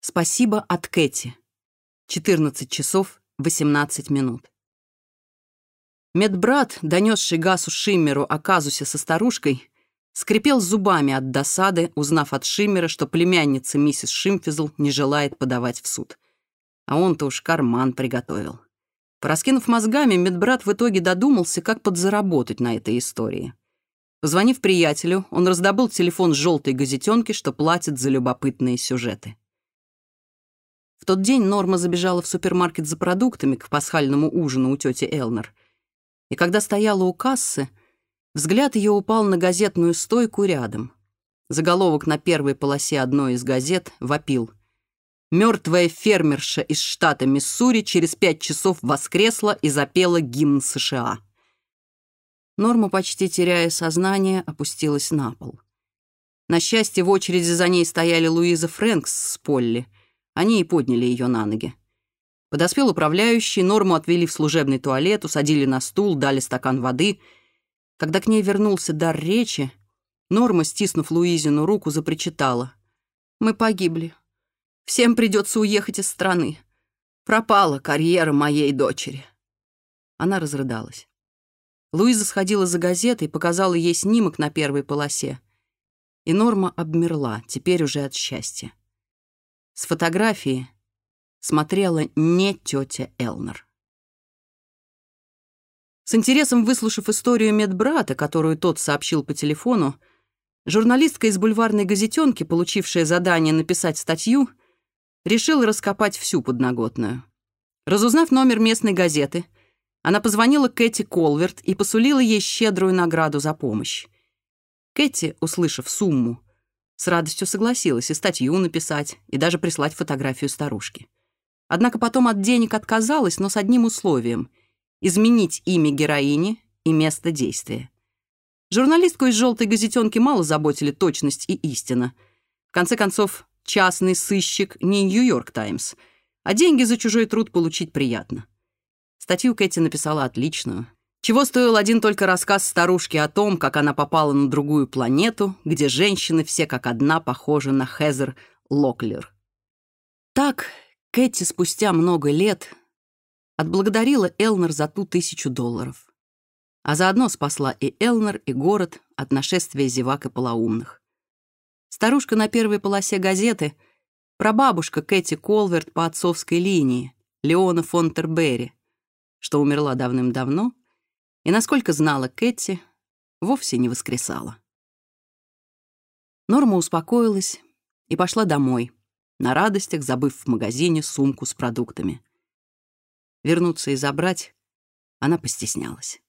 Спасибо от Кэти. 14 часов 18 минут. Медбрат, донесший Гасу Шиммеру о казусе со старушкой, скрипел зубами от досады, узнав от Шиммера, что племянница миссис Шимфизл не желает подавать в суд. А он-то уж карман приготовил. Пораскинув мозгами, медбрат в итоге додумался, как подзаработать на этой истории. Позвонив приятелю, он раздобыл телефон желтой газетенки, что платит за любопытные сюжеты. В тот день Норма забежала в супермаркет за продуктами к пасхальному ужину у тети Элнер. И когда стояла у кассы, взгляд ее упал на газетную стойку рядом. Заголовок на первой полосе одной из газет вопил. Мертвая фермерша из штата Миссури через пять часов воскресла и запела гимн США. Норма, почти теряя сознание, опустилась на пол. На счастье, в очереди за ней стояли Луиза Фрэнкс с Полли. Они и подняли ее на ноги. Подоспел управляющий, Норму отвели в служебный туалет, усадили на стул, дали стакан воды. Когда к ней вернулся дар речи, Норма, стиснув Луизину руку, запричитала. «Мы погибли. Всем придется уехать из страны. Пропала карьера моей дочери». Она разрыдалась. Луиза сходила за газетой, показала ей снимок на первой полосе. И Норма обмерла, теперь уже от счастья. С фотографии смотрела не тетя Элнер. С интересом выслушав историю медбрата, которую тот сообщил по телефону, журналистка из бульварной газетенки, получившая задание написать статью, решила раскопать всю подноготную. Разузнав номер местной газеты, она позвонила Кэти Колверт и посулила ей щедрую награду за помощь. Кэти, услышав сумму, с радостью согласилась и статью написать, и даже прислать фотографию старушки. Однако потом от денег отказалась, но с одним условием — изменить имя героини и место действия. Журналистку из «желтой газетенки» мало заботили точность и истина. В конце концов, частный сыщик не «Нью-Йорк Таймс», а деньги за чужой труд получить приятно. Статью Кэти написала отличную. Чего стоил один только рассказ старушки о том, как она попала на другую планету, где женщины все как одна похожи на Хезер Локлер. Так Кэти спустя много лет отблагодарила Элнер за ту тысячу долларов. А заодно спасла и Элнер, и город от нашествия зевак и полоумных. Старушка на первой полосе газеты — прабабушка Кэти Колверт по отцовской линии, Леона Фонтерберри, что умерла давным-давно, и, насколько знала Кэти, вовсе не воскресала. Норма успокоилась и пошла домой, на радостях забыв в магазине сумку с продуктами. Вернуться и забрать она постеснялась.